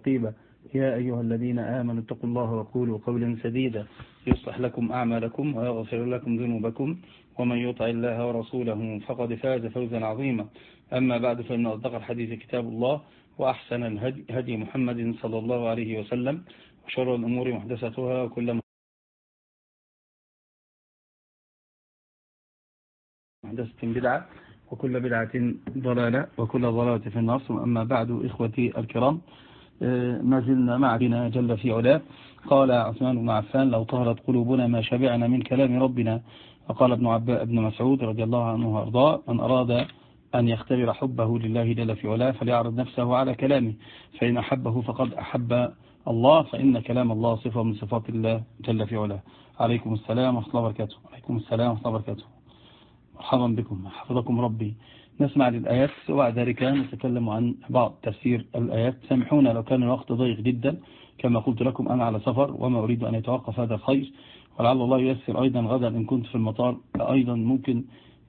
رقيبا يا أيها الذين آمنوا اتقوا الله وقولوا قولا سديدا. يصلح لكم أعمالكم ويغفر لكم ذنوبكم. ومن يطع الله ورسوله فقد فاز فوزا عظيما. أما بعد فإن أصدق الحديث كتاب الله وأحسن الهدي هدي محمد صلى الله عليه وسلم. وشر الأمور محدثتها وكل محدثة بدعة وكل بدعة ضلالة وكل ضلالة في النار. أما بعد إخوتي الكرام ما زلنا مع ربنا جل في علاه. قال عثمان بن عفان لو طهرت قلوبنا ما شبعنا من كلام ربنا. وقال ابن عباء ابن مسعود رضي الله عنه وأرضاه من أراد أن يختبر حبه لله جل في علاه فليعرض نفسه على كلامه. فإن أحبه فقد أحب الله فإن كلام الله صفة من صفات الله جل في علاه. عليكم السلام ورحمة الله وبركاته. عليكم السلام ورحمة الله وبركاته. مرحبا بكم. حفظكم ربي. نسمع للآيات وبعد ذلك نتكلم عن بعض تفسير الآيات. سامحونا لو كان الوقت ضيق جدا. كما قلت لكم أنا على سفر وما أريد أن يتوقف هذا الخير. ولعل الله ييسر أيضا غدا إن كنت في المطار. أيضا ممكن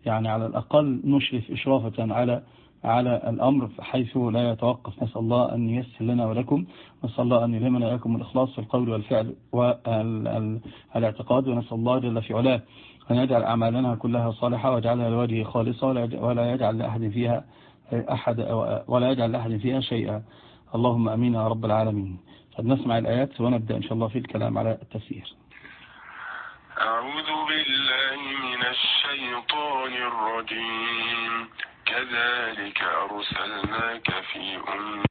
يعني على الأقل نشرف إشرافة على على الأمر حيث لا يتوقف. نسأل الله أن ييسر لنا ولكم. نسأل الله أن يلهمنا إياكم الإخلاص في القول والفعل والاعتقاد ونسأل الله جل في علاه أن يجعل أعمالنا كلها صالحة ويجعلها لوجهه خالصة ولا يجعل لأحد فيها أحد ولا يجعل لأحد فيها شيئا. اللهم أمين يا رب العالمين. فنسمع الآيات ونبدأ إن شاء الله في الكلام على التفسير. أعوذ بالله من الشيطان الرجيم. كذلك أرسلناك في أمة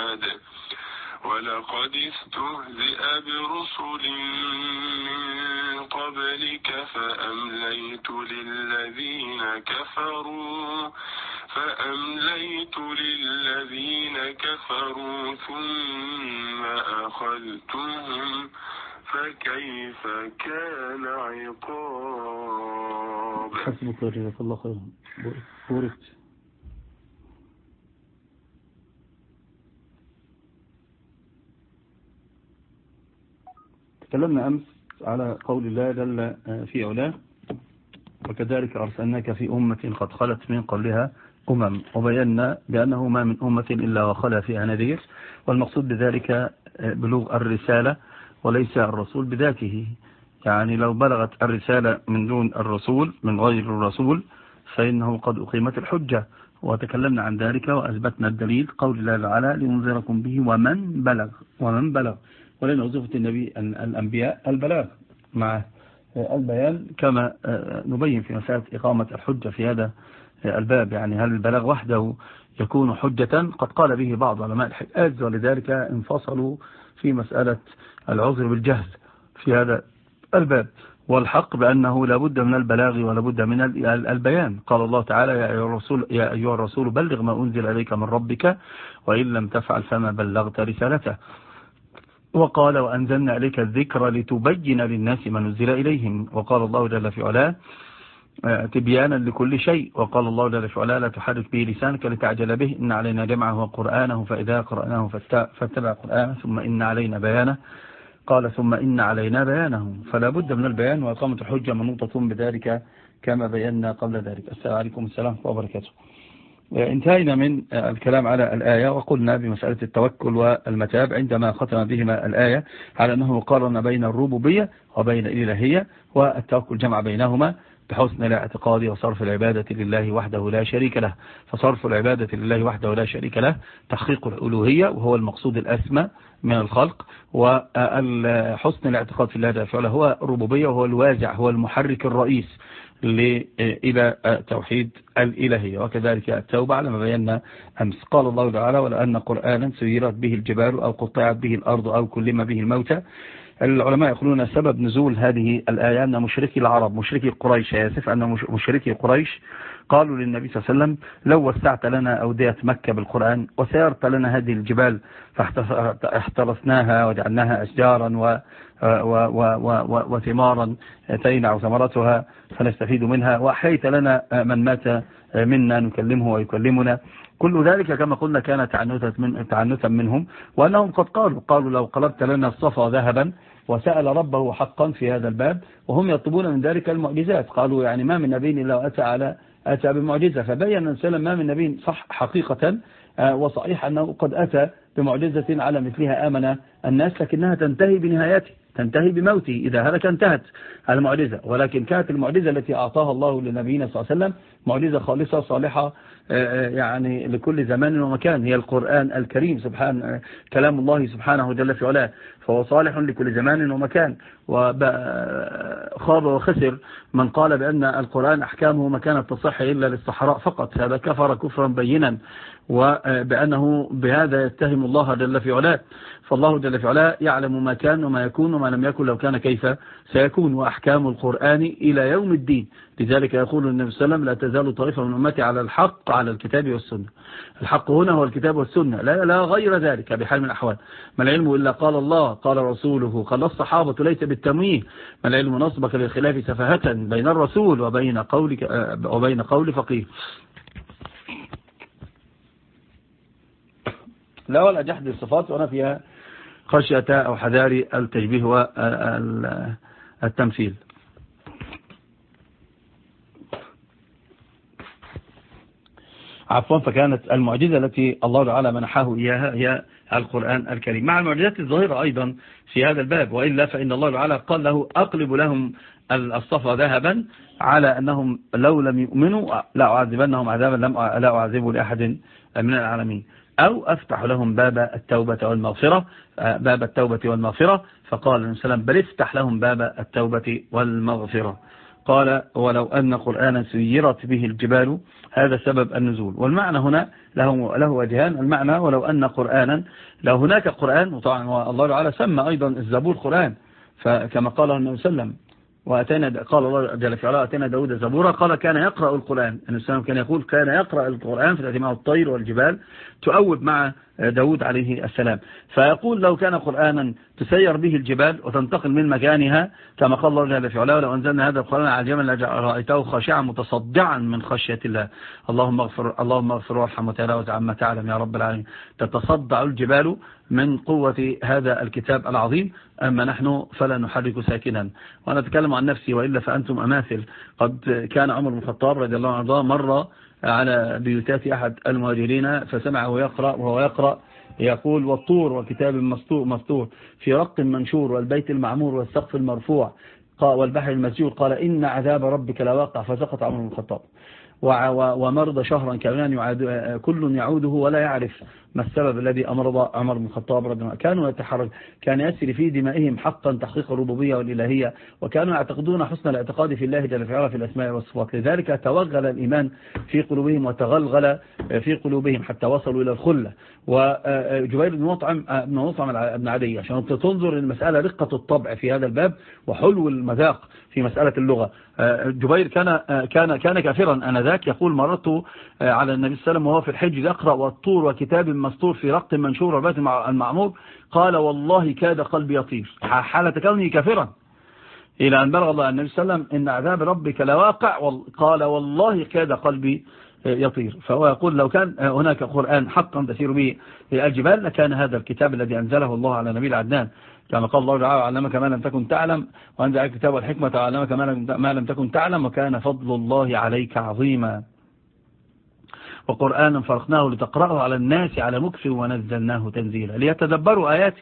ولقد استهزئ برسل من قبلك فأمليت للذين كفروا فأمليت للذين كفروا ثم أخذتهم فكيف كان عقاب؟ حسبك الله خيرا. بوركت تكلمنا أمس على قول الله جل في علاه وكذلك أرسلناك في أمة قد خلت من قبلها أمم وبينا بأنه ما من أمة إلا وخلى فيها نذير والمقصود بذلك بلوغ الرسالة وليس الرسول بذاته. يعني لو بلغت الرسالة من دون الرسول من غير الرسول فإنه قد أقيمت الحجة. وتكلمنا عن ذلك وأثبتنا الدليل قول الله تعالى لينذركم به ومن بلغ ومن بلغ. ولن وظيفة النبي الأنبياء البلاغ مع البيان كما نبين في مسألة إقامة الحجة في هذا الباب. يعني هل البلاغ وحده يكون حجة؟ قد قال به بعض علماء الحجاز ولذلك انفصلوا في مسألة العذر بالجهل في هذا الباب. والحق بأنه لابد من البلاغ ولابد من البيان. قال الله تعالى يا أيها الرسول, يا أيها الرسول بلغ ما أنزل إليك من ربك وإن لم تفعل فما بلغت رسالته. وقال وأنزلنا عليك الذكر لتبين للناس ما نزل إليهم. وقال الله جل في علاه تبيانا لكل شيء. وقال الله جل وعلا لا تحرك به لسانك لتعجل به. إن علينا جمعه وقرآنه فإذا قرأناه فاتبع قرآنه ثم إن علينا بيانه. قال ثم إن علينا بيانه. فلا بد من البيان وإقامة الحجة منوطة بذلك كما بينا قبل ذلك. السلام عليكم السلام وبركاته. انتهينا من الكلام على الآية وقلنا بمسألة التوكل والمتاب عندما ختم بهما الآية على أنه قارن بين الربوبية وبين الإلهية والتوكل جمع بينهما بحسن الاعتقاد وصرف العبادة لله وحده لا شريك له. فصرف العبادة لله وحده لا شريك له تحقيق الألوهية وهو المقصود الأسمى من الخلق. وحسن الاعتقاد في الله تعالى هو الربوبية وهو الوازع هو المحرك الرئيس. إلى توحيد الإلهية وكذلك التوبة على ما بينا أمس. قال الله تعالى ولأن قرآنا سيرت به الجبال أو قطعت به الأرض أو كلم به الموتى. العلماء يقولون سبب نزول هذه الآية أن مشركي العرب مشركي قريش ياسف أن مشركي قريش قالوا للنبي صلى الله عليه وسلم لو وسعت لنا أودية مكة بالقرآن وسيرت لنا هذه الجبال فاحترسناها وجعلناها أشجارا وثمارا تينع ثمرتها فنستفيد منها. وأحييت لنا من مات منا نكلمه ويكلمنا. كل ذلك كما قلنا كان تعنتا, من تعنتا منهم. وأنهم قد قالوا قالوا لو قلبت لنا الصفا ذهبا وسأل ربه حقا في هذا الباب وهم يطلبون من ذلك المعجزات. قالوا يعني ما من نبي إلا وأتى على أتى بمعجزة. فبين أن سلم ما من نبي صح حقيقة آه، وصحيح أنه قد أتى بمعجزة على مثلها آمن الناس لكنها تنتهي بنهايته. تنتهي بموته إذا هلك انتهت المعجزة. ولكن كانت المعجزة التي أعطاها الله لنبينا صلى الله عليه وسلم معجزة خالصة صالحة يعني لكل زمان ومكان. هي القرآن الكريم سبحان كلام الله سبحانه جل في علاه. فهو صالح لكل زمان ومكان. وخاب وخسر. من قال بأن القرآن أحكامه ما كانت تصح إلا للصحراء فقط. هذا كفر كفرا بينا. وبأنه بهذا يتهم الله جل في علاه. فالله جل في علاه يعلم ما كان وما يكون وما لم يكن لو كان كيف سيكون وأحكام القرآن إلى يوم الدين. لذلك يقول النبي صلى الله عليه وسلم لا تزال طائفة من أمتي على الحق على الكتاب والسنة. الحق هنا هو الكتاب والسنة. لا, لا غير ذلك بحال من الأحوال. ما العلم إلا قال الله قال رسوله قال الصحابة ليس بالتمويه. ما العلم نصبك للخلاف سفاهة بين الرسول وبين قولك وبين قول فقيه. لا ولا جحد الصفات وأنا فيها خشية أو حذاري التشبيه والتمثيل عفوا فكانت المعجزة التي الله تعالى منحه إياها هي القرآن الكريم. مع المعجزات الظاهرة أيضا في هذا الباب وإلا فإن الله تعالى قال له أقلب لهم الصفا ذهبا على أنهم لو لم يؤمنوا لا أعذبنهم عذابا لم لا أعذبه لأحد من العالمين. أو أفتح لهم باب التوبة والمغفرة باب التوبة والمغفرة فقال النبي صلى بل افتح لهم باب التوبة والمغفرة. قال ولو أن قرآنا سيرت به الجبال هذا سبب النزول. والمعنى هنا له, له وجهان. المعنى ولو أن قرآنا لو هناك قرآن وطبعا الله تعالى سمى أيضا الزبور قرآن. فكما قال النبي صلى الله عليه وسلم وأتينا قال الله جل في علاه أتينا داود زبورا قال كان يقرأ القرآن. النبي كان يقول كان يقرأ القرآن في معه الطير والجبال تؤوب مع داود عليه السلام. فيقول لو كان قرآنا تسير به الجبال وتنتقل من مكانها كما قال الله جل في علاه لو أنزلنا هذا القرآن على الجبل رأيته خاشعا متصدعا من خشية الله. اللهم اغفر اللهم اغفر وارحم وتلاوز عما تعلم يا رب العالمين. تتصدع الجبال من قوة هذا الكتاب العظيم. أما نحن فلا نحرك ساكنا. وأنا أتكلم عن نفسي وإلا فأنتم أماثل. قد كان عمر بن الخطاب رضي الله عنه مر على بيوتات أحد المهاجرين فسمعه يقرأ وهو يقرأ يقول والطور وكتاب مسطور مسطور في رق منشور والبيت المعمور والسقف المرفوع والبحر المسجور. قال إن عذاب ربك لواقع فسقط عمر بن الخطاب. ومرض شهرا كمان كل يعوده ولا يعرف. ما السبب الذي أمرض عمر بن الخطاب رضي الله كانوا يتحرج كان يسري في دمائهم حقا تحقيق الربوبية والإلهية وكانوا يعتقدون حسن الاعتقاد في الله جل وعلا في الأسماء والصفات. لذلك توغل الإيمان في قلوبهم وتغلغل في قلوبهم حتى وصلوا إلى الخلة. وجبير بن مطعم بن مطعم بن عدي عشان تنظر المسألة رقة الطبع في هذا الباب وحلو المذاق في مسألة اللغة. جبير كان كان كان كافرا. آنذاك يقول مررت على النبي صلى الله عليه وسلم وهو في الحج يقرأ والطور وكتاب مسطور في رق منشور وبات المعمور قال والله كاد قلبي يطير. حالة كوني كافرا. إلى أن بلغ الله النبي صلى الله عليه وسلم إن عذاب ربك لواقع قال والله كاد قلبي يطير. فهو يقول لو كان هناك قرآن حقا تسير به الجبال لكان هذا الكتاب الذي أنزله الله على نبي العدنان كما قال الله تعالى علمك ما لم تكن تعلم وأنزل الكتاب والحكمة علمك ما لم تكن تعلم وكان فضل الله عليك عظيما. وقرآنا فرقناه لتقرأه على الناس على مكف ونزلناه تنزيلا ليتدبروا آياته.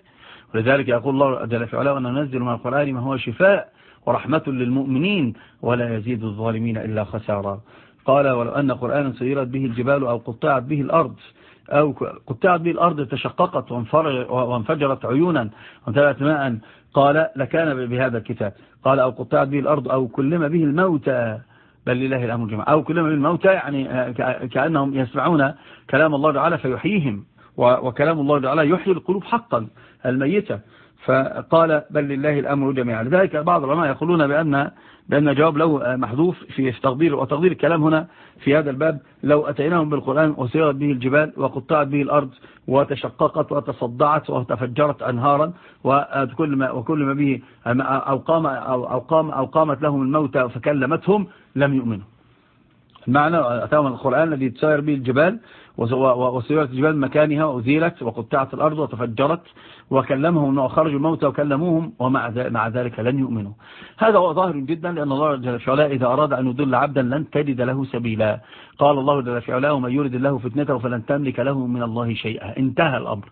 ولذلك يقول الله جل في علاه أن ننزل من القرآن ما هو شفاء ورحمة للمؤمنين ولا يزيد الظالمين إلا خسارا. قال ولو أن قرآنا سيرت به الجبال أو قطعت به الأرض أو قطعت به الأرض تشققت وانفجرت عيونا وانتبعت ماء قال لكان بهذا الكتاب. قال أو قطعت به الأرض أو كلم به الموتى. بل لله الأمر جميعا. أو كلم به الموتى يعني كأنهم يسمعون كلام الله تعالى فيحييهم. وكلام الله تعالى يحيي القلوب حقا الميتة. فقال بل لله الأمر جميعا. لذلك بعض العلماء يقولون بأن بأن جواب له محذوف في تقدير وتقدير الكلام هنا في هذا الباب. لو أتيناهم بالقرآن وسيرت به الجبال وقطعت به الأرض وتشققت وتصدعت وتفجرت أنهارا وكل ما, وكل ما به أو, قام أو, قام أو قامت لهم الموتى فكلمتهم لم يؤمنوا. المعنى أتاهم القرآن الذي تسير به الجبال وسيرت الجبال مكانها وأزيلت وقطعت الأرض وتفجرت وكلمهم وخرجوا الموتى وكلموهم ومع ذلك لن يؤمنوا. هذا هو ظاهر جدا لأن الله جل في إذا أراد أن يضل عبدا لن تجد له سبيلا. قال الله جل في ومن يرد الله فتنته فلن تملك له من الله شيئا. انتهى الأمر.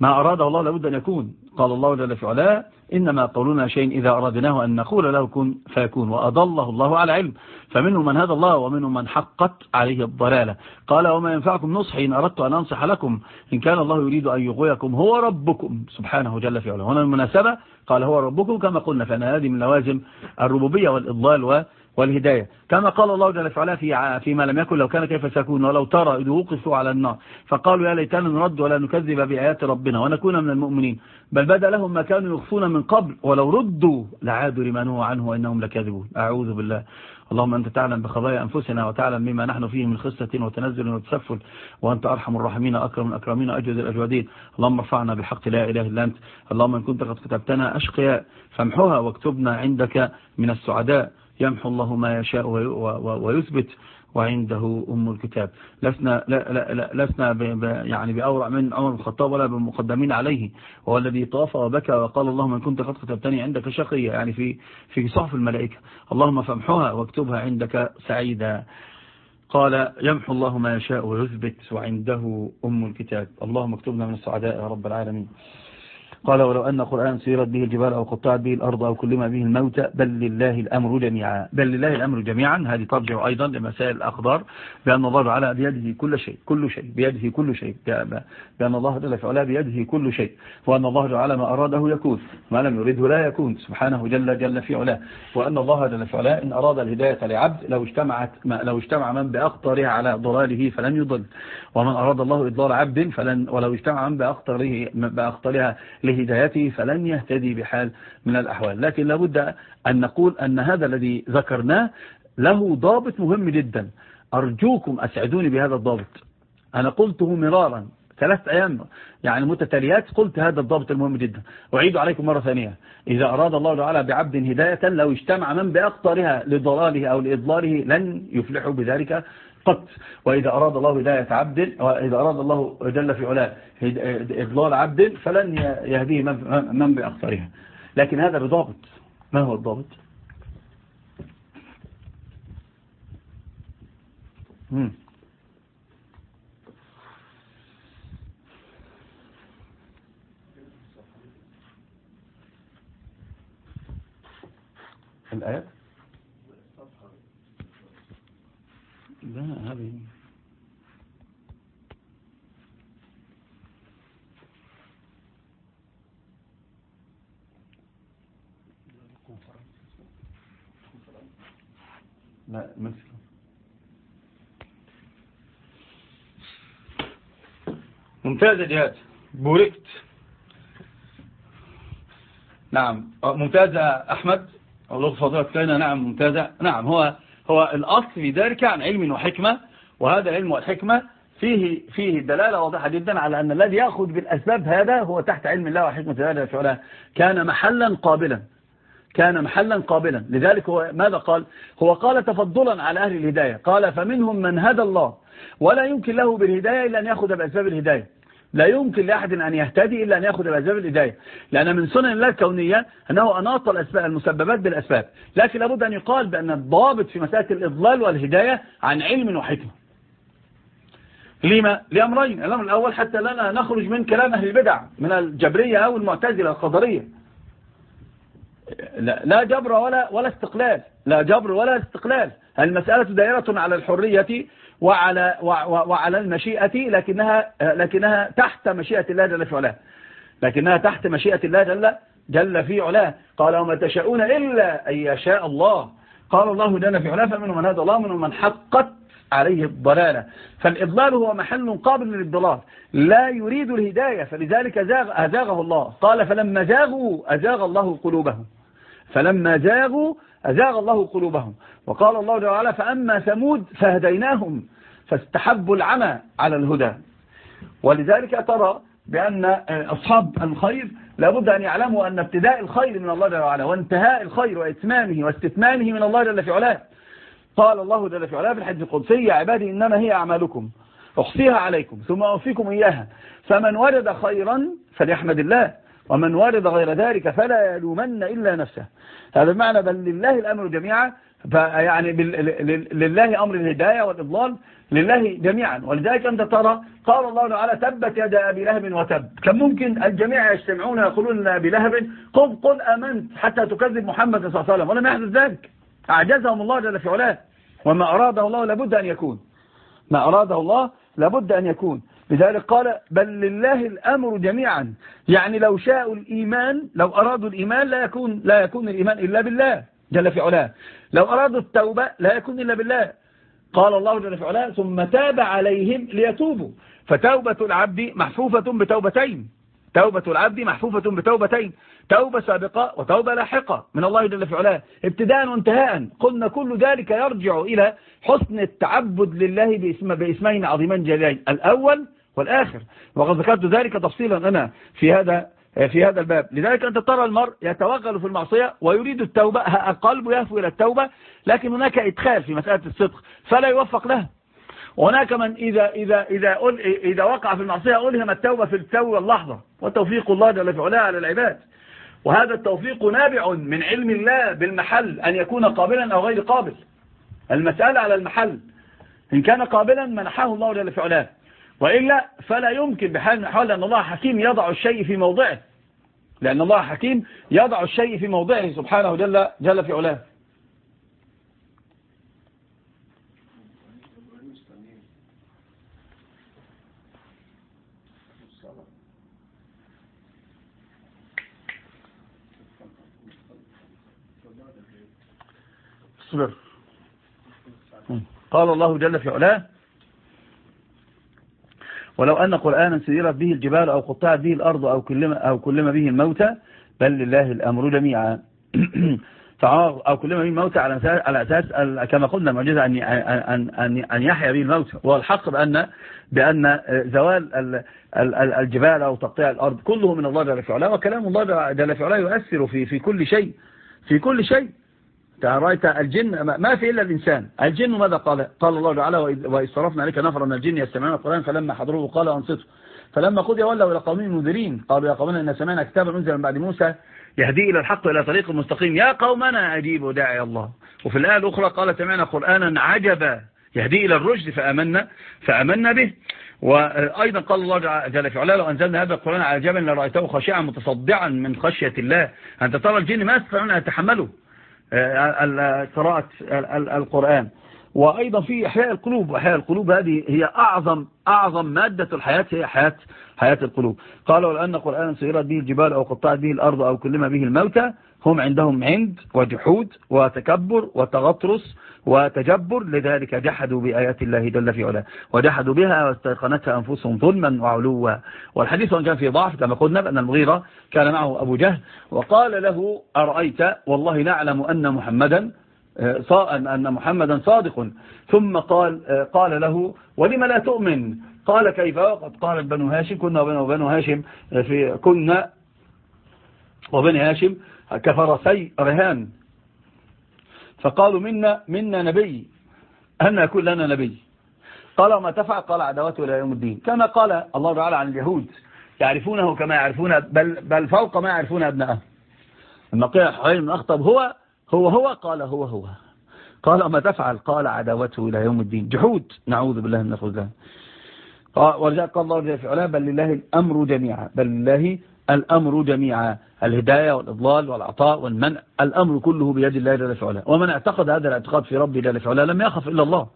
ما أراده الله لابد أن يكون. قال الله جل في علاه إنما قولنا شيء إذا أرادناه أن نقول له كن فيكون. وأضله الله على علم. فمنهم من هذا الله ومنهم من حقت عليه الضلالة. قال وما ينفعكم نصحي إن أردت أن أنصح لكم. إن كان الله يريد أن يغويكم هو ربكم. سبحانه جل في علاه. هنا المناسبة قال هو ربكم كما قلنا فأن هذه من لوازم الربوبية والإضلال والهداية. كما قال الله جل وعلا في فيما لم يكن لو كان كيف سيكون ولو ترى إذ وقفوا على النار. فقالوا يا ليتنا نرد ولا نكذب بآيات ربنا ونكون من المؤمنين. بل بدا لهم ما كانوا يخفون من قبل ولو ردوا لعادوا لما نهوا عنه وإنهم لكاذبون. أعوذ بالله. اللهم أنت تعلم بخبايا أنفسنا وتعلم مما نحن فيه من خصة وتنزل وتسفل. وأنت أرحم الراحمين أكرم الأكرمين أجود الأجودين. اللهم ارفعنا بحق لا إله إلا أنت. اللهم إن كنت قد كتبتنا أشقياء فامحوها واكتبنا عندك من السعداء. يمحو الله ما يشاء ويثبت وعنده أم الكتاب. لسنا, لا لا لا لسنا يعني بأورع من عمر الخطاب ولا بمقدمين عليه. وهو الذي طاف وبكى وقال اللهم إن كنت قد كتبتني عندك شقية يعني في في صحف الملائكة. اللهم فامحوها واكتبها عندك سعيدا. قال يمحو الله ما يشاء ويثبت وعنده أم الكتاب. اللهم اكتبنا من السعداء يا رب العالمين. قال ولو أن قرآن سيرت به الجبال أو قطعت به الأرض أو كلم به الموتى بل لله الأمر جميعا. بل لله الأمر جميعا. هذه ترجع أيضا لمسائل الأخضار بأن الله تعالى بيده كل شيء كل شيء بيده كل شيء. بأن الله جل في علاه بيده كل شيء. وأن الله تعالى ما أراده يكون ما لم يريده لا يكون. سبحانه جل جل في علاه. وأن الله جل في علاه إن أراد الهداية لعبد لو اجتمعت لو اجتمع من بأخطرها على ضلاله فلن يضل. ومن أراد الله إضلال عبد فلن ولو اجتمع من بأخطره بأخطرها لهدايته فلن يهتدي بحال من الأحوال. لكن لابد أن نقول أن هذا الذي ذكرناه له ضابط مهم جدا. أرجوكم أسعدوني بهذا الضابط. أنا قلته مرارا ثلاث أيام يعني متتاليات قلت هذا الضابط المهم جدا. أعيد عليكم مرة ثانية. إذا أراد الله تعالى بعبد هداية لو اجتمع من بأقطارها لضلاله أو لإضلاله لن يفلحوا بذلك. قط. وإذا أراد الله هداية عبد وإذا أراد الله جل في علاه إضلال عبد فلن يهديه من بأخطرها لكن هذا بضابط. ما هو الضابط. الآيات؟ لا هذه. لا مثل ممتاز يا جهاد. بوركت. نعم. ممتازة أحمد. الله فضلك كان نعم ممتازة. نعم هو هو الأصل في ذلك عن علم وحكمة وهذا العلم والحكمة فيه فيه دلالة واضحة جدا على أن الذي يأخذ بالأسباب هذا هو تحت علم الله وحكمة الله فعلا كان محلا قابلا. كان محلا قابلا. لذلك هو ماذا قال؟ هو قال تفضلا على أهل الهداية. قال فمنهم من هدى الله. ولا يمكن له بالهداية إلا أن يأخذ بأسباب الهداية. لا يمكن لأحد أن يهتدي إلا أن يأخذ بأسباب الهداية لأن من سنن الله الكونية أنه أناط الأسباب المسببات بالأسباب. لكن لابد أن يقال بأن الضابط في مسألة الإضلال والهداية عن علم وحكمة. لما؟ لأمرين. الأمر الأول حتى لنا نخرج من كلام أهل البدع من الجبرية أو المعتزلة القدرية لا, لا جبر ولا ولا استقلال. لا جبر ولا استقلال. المسألة دائرة على الحرية وعلى وعلى المشيئة لكنها لكنها تحت مشيئة الله جل في علاه. لكنها تحت مشيئة الله جل جل في علاه. قال وما تشاءون إلا أن يشاء الله. قال الله جل في علاه فمنهم من هذا الله منهم من حقت عليه الضلالة. فالإضلال هو محل قابل للضلال لا يريد الهداية فلذلك زاغ أزاغه الله. قال فلما زاغوا أزاغ الله قلوبهم. فلما زاغوا أزاغ الله قلوبهم. وقال الله وعلا فأما ثمود فهديناهم فاستحبوا العمى على الهدى. ولذلك ترى بأن أصحاب الخير لابد أن يعلموا أن ابتداء الخير من الله جل وعلا وانتهاء الخير وإتمامه واستتمامه من الله جل في علاه. قال الله جل في علاه في الحج القدسي يا عبادي إنما هي أعمالكم. أحصيها عليكم ثم أوفيكم إياها. فمن وجد خيرا فليحمد الله. ومن وارد غير ذلك فلا يلومن إلا نفسه. هذا المعنى بل لله الأمر جميعا يعني لله أمر الهداية والإضلال لله جميعا. ولذلك أنت ترى قال الله تعالى تبت يد أبي لهب وتب. كان ممكن الجميع يجتمعون يقولون لأبي لهب قل قل أمنت حتى تكذب محمد صلى الله عليه وسلم. ولم يحدث ذلك. أعجزهم الله جل في علاه. وما أراده الله لابد أن يكون. ما أراده الله لابد أن يكون. لذلك قال بل لله الأمر جميعا. يعني لو شاءوا الإيمان لو أرادوا الإيمان لا يكون, لا يكون الإيمان إلا بالله جل في علاه. لو أرادوا التوبة لا يكون إلا بالله. قال الله جل في علاه ثم تاب عليهم ليتوبوا. فتوبة العبد محفوفة بتوبتين. توبة العبد محفوفة بتوبتين. توبة سابقة وتوبة لاحقة من الله جل في علاه. ابتداء وانتهاء. قلنا كل ذلك يرجع إلى حسن التعبد لله باسم باسمين عظيمان جليين الأول والآخر. وقد ذكرت ذلك تفصيلا أنا في هذا في هذا الباب. لذلك أنت ترى المرء يتوغل في المعصية ويريد التوبة القلب يهفو إلى التوبة لكن هناك إدخال في مسألة الصدق فلا يوفق لها هناك من إذا, إذا, إذا, إذا وقع في المعصية ألهم التوبة في التو واللحظة وتوفيق الله جل في علاه على العباد. وهذا التوفيق نابع من علم الله بالمحل أن يكون قابلا أو غير قابل. المسألة على المحل. إن كان قابلا منحه الله جل في علاه. وإلا فلا يمكن بحال من الأحوال لأن الله حكيم يضع الشيء في موضعه. لأن الله حكيم يضع الشيء في موضعه سبحانه جل, جل في علاه. قال الله جل في علاه ولو أن قرآنا سيرت به الجبال أو قطعت به الأرض أو كلم, أو كلم به الموتى بل لله الأمر جميعا. أو كلم به الموتى على أساس, على أساس كما قلنا المعجزة أن, أن, أن, أن يحيى به الموتى. والحق بأن, بأن زوال الجبال أو تقطيع الأرض كله من الله جل في وكلام الله جل في يؤثر في, في كل شيء. في كل شيء. رأيت الجن ما في إلا الإنسان. الجن ماذا قال؟ قال الله تعالى وإذ صرفنا عليك نفر من الجن يستمعون القرآن فلما حضروه قال أنصتوا فلما قضي ولوا إلى قومهم منذرين. قالوا يا قومنا إن سمعنا كتابا أنزل من بعد موسى يهدي إلى الحق وإلى طريق المستقيم يا قومنا أجيبوا داعي الله. وفي الآية الأخرى قال سمعنا قرآنا عجبا يهدي إلى الرشد فأمنا فأمنا به. وأيضا قال الله جل في علاه لو أنزلنا هذا القرآن على جبل لرأيته خاشعا متصدعا من خشية الله. أنت ترى الجن ما يستطيعون أن يتحملوا. قراءة القرآن. وأيضا في إحياء القلوب وإحياء القلوب هذه هي أعظم أعظم مادة الحياة هي حياة حياة القلوب. قالوا لأن قرآن سيرت به الجبال أو قطعت به الأرض أو كلم به الموتى هم عندهم عند وجحود وتكبر وتغطرس وتجبر لذلك جحدوا بآيات الله جل في علاه. وجحدوا بها واستيقنتها أنفسهم ظلما وعلوا. والحديث كان في ضعف كما قلنا بأن المغيرة كان معه أبو جهل وقال له أرأيت والله نعلم أن محمدا آه، أن محمدا صادق. ثم قال آه، قال له ولم لا تؤمن؟ قال كيف؟ وقد قال بنو هاشم كنا وبنو بنو هاشم في كنا وبني هاشم كفرسي رهان فقالوا منا منا نبي. أن يكون لنا نبي. قال وما تفعل؟ قال عداوته إلى يوم الدين. كما قال الله تعالى عن اليهود. يعرفونه كما يعرفون بل, بل فوق ما يعرفون أبنائهم لما قيل حوالي من أخطب. هو هو هو قال هو هو. قال وما تفعل؟ قال عداوته إلى يوم الدين. جحود. نعوذ بالله من الخزان ورجاء قال الله جل في علاه بل لله الأمر جميعا. بل لله الأمر جميعا الهداية والإضلال والعطاء والمنع الأمر كله بيد الله جل في علاه ومن اعتقد هذا الاعتقاد في ربه جل في علاه لم يخف إلا الله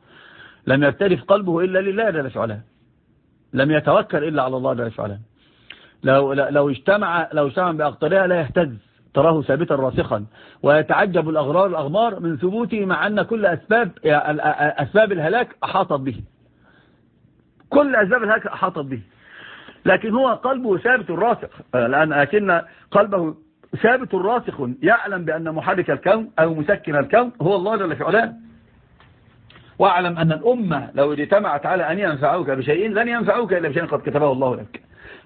لم يبتلف قلبه إلا لله جل في علاه لم يتوكل إلا على الله جل في علاه لو, لو اجتمع لو اجتمع بأقطارها لا يهتز تراه ثابتا راسخا ويتعجب الأغرار الأغمار من ثبوته مع أن كل أسباب أسباب الهلاك أحاطت به. كل أسباب الهلاك أحاطت به. لكن هو قلبه ثابت راسخ. لأن أكن قلبه ثابت راسخ يعلم بأن محرك الكون أو مسكن الكون هو الله جل في علاه. وأعلم أن الأمة لو اجتمعت على أن ينفعوك بشيء لن ينفعوك إلا بشيء قد كتبه الله لك.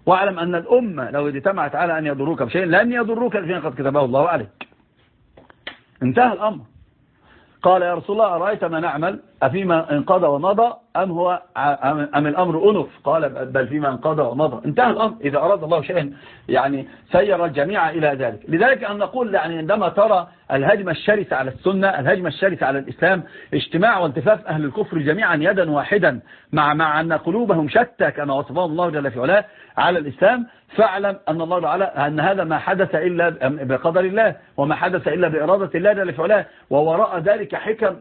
وأعلم أن الأمة لو اجتمعت على أن يضروك بشيء لن يضروك بشيء قد كتبه الله عليك. انتهى الأمر. قال يا رسول الله أرأيت ما نعمل؟ أفيما انقضى ومضى؟ أم هو أم الأمر أنف؟ قال بل فيما انقضى ومضى. انتهى الأمر. إذا أراد الله شيئا يعني سير الجميع إلى ذلك. لذلك أن نقول يعني عندما ترى الهجمة الشرسة على السنة الهجمة الشرسة على الإسلام اجتماع والتفاف أهل الكفر جميعا يدا واحدا مع مع أن قلوبهم شتى كما وصفهم الله جل في علاه على الإسلام فاعلم أن الله تعالى أن هذا ما حدث إلا بقدر الله وما حدث إلا بإرادة الله جل في علاه ووراء ذلك حكم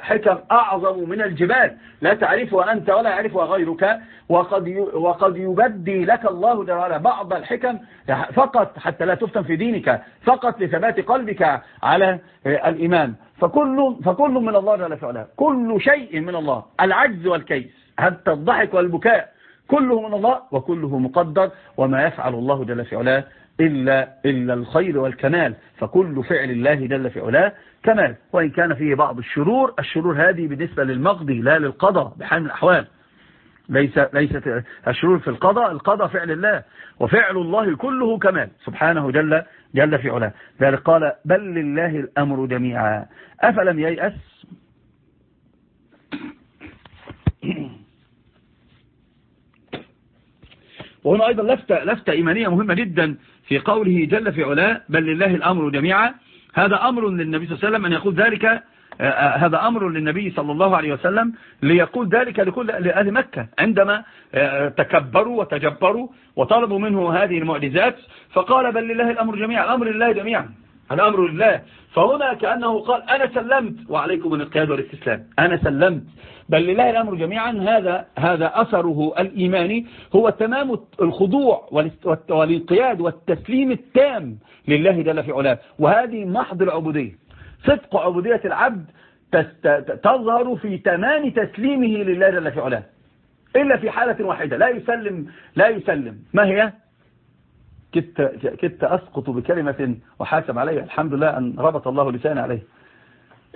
حكم أعظم من الجبال. لا تعرفها أنت ولا يعرفها غيرك. وقد وقد يبدي لك الله جل وعلا بعض الحكم فقط حتى لا تفتن في دينك فقط لثبات قلبك على الإيمان. فكل فكل من الله جل في علاه كل شيء من الله العجز والكيس حتى الضحك والبكاء؟ كله من الله وكله مقدر وما يفعل الله جل في علاه إلا, إلا الخير والكمال. فكل فعل الله جل في علاه كمال. وإن كان فيه بعض الشرور الشرور هذه بالنسبة للمقضي لا للقضاء بحال من الأحوال. ليس ليست الشرور في القضاء القضاء فعل الله. وفعل الله كله كمال. سبحانه جل جل في علاه. ذلك قال بل لله الأمر جميعا. أفلم ييأس؟ وهنا أيضا لفتة, لفتة إيمانية مهمة جدا في قوله جل في علاه بل لله الأمر جميعا. هذا أمر للنبي صلى الله عليه وسلم أن يقول ذلك آه، آه، هذا أمر للنبي صلى الله عليه وسلم ليقول ذلك لكل لأهل مكة. عندما آه، تكبروا وتجبروا وطلبوا منه هذه المعجزات فقال بل لله الأمر جميعا. الأمر لله جميعا. الأمر لله فهنا كأنه قال أنا سلمت. وعليكم الانقياد والاستسلام. أنا سلمت. بل لله الأمر جميعا. هذا هذا أثره الإيماني هو تمام الخضوع والانقياد والتسليم التام لله جل في علاه. وهذه محض العبودية. صدق عبودية العبد تظهر في تمام تسليمه لله جل في علاه. إلا في حالة واحدة. لا يسلم لا يسلم. ما هي؟ كدت, كدت أسقط بكلمة وحاسب عليها. الحمد لله أن ربط الله لساني عليه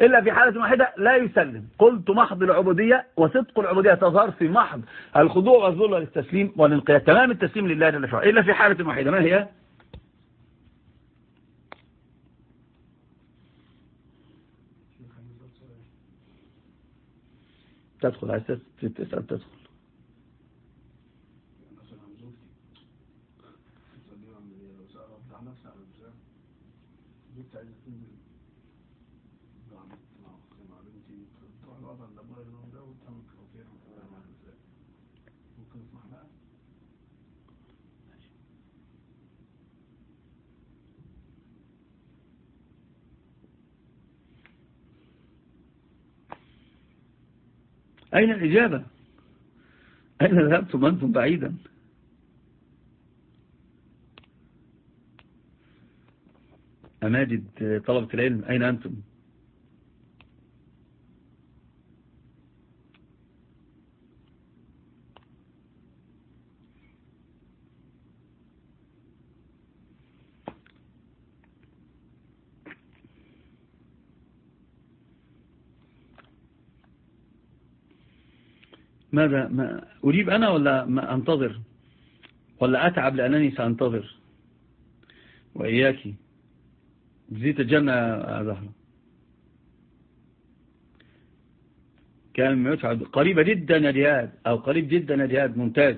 إلا في حالة واحدة لا يسلم. قلت محض العبودية وصدق العبودية. تظهر في محض الخضوع والذل والاستسليم والانقياد. تمام التسليم لله جل وعلا. إلا في حالة واحدة. ما هي؟ تدخل. عايز تسأل تدخل. أين الإجابة؟ أين ذهبتم أنتم بعيدا؟ أماجد طلبة العلم أين أنتم؟ ماذا ما أجيب أنا ولا ما أنتظر؟ ولا أتعب لأنني سأنتظر؟ وإياك. جزيت الجنة زهرة. كان يدفع قريبة جدا يا جهاد أو قريب جدا يا جهاد ممتاز.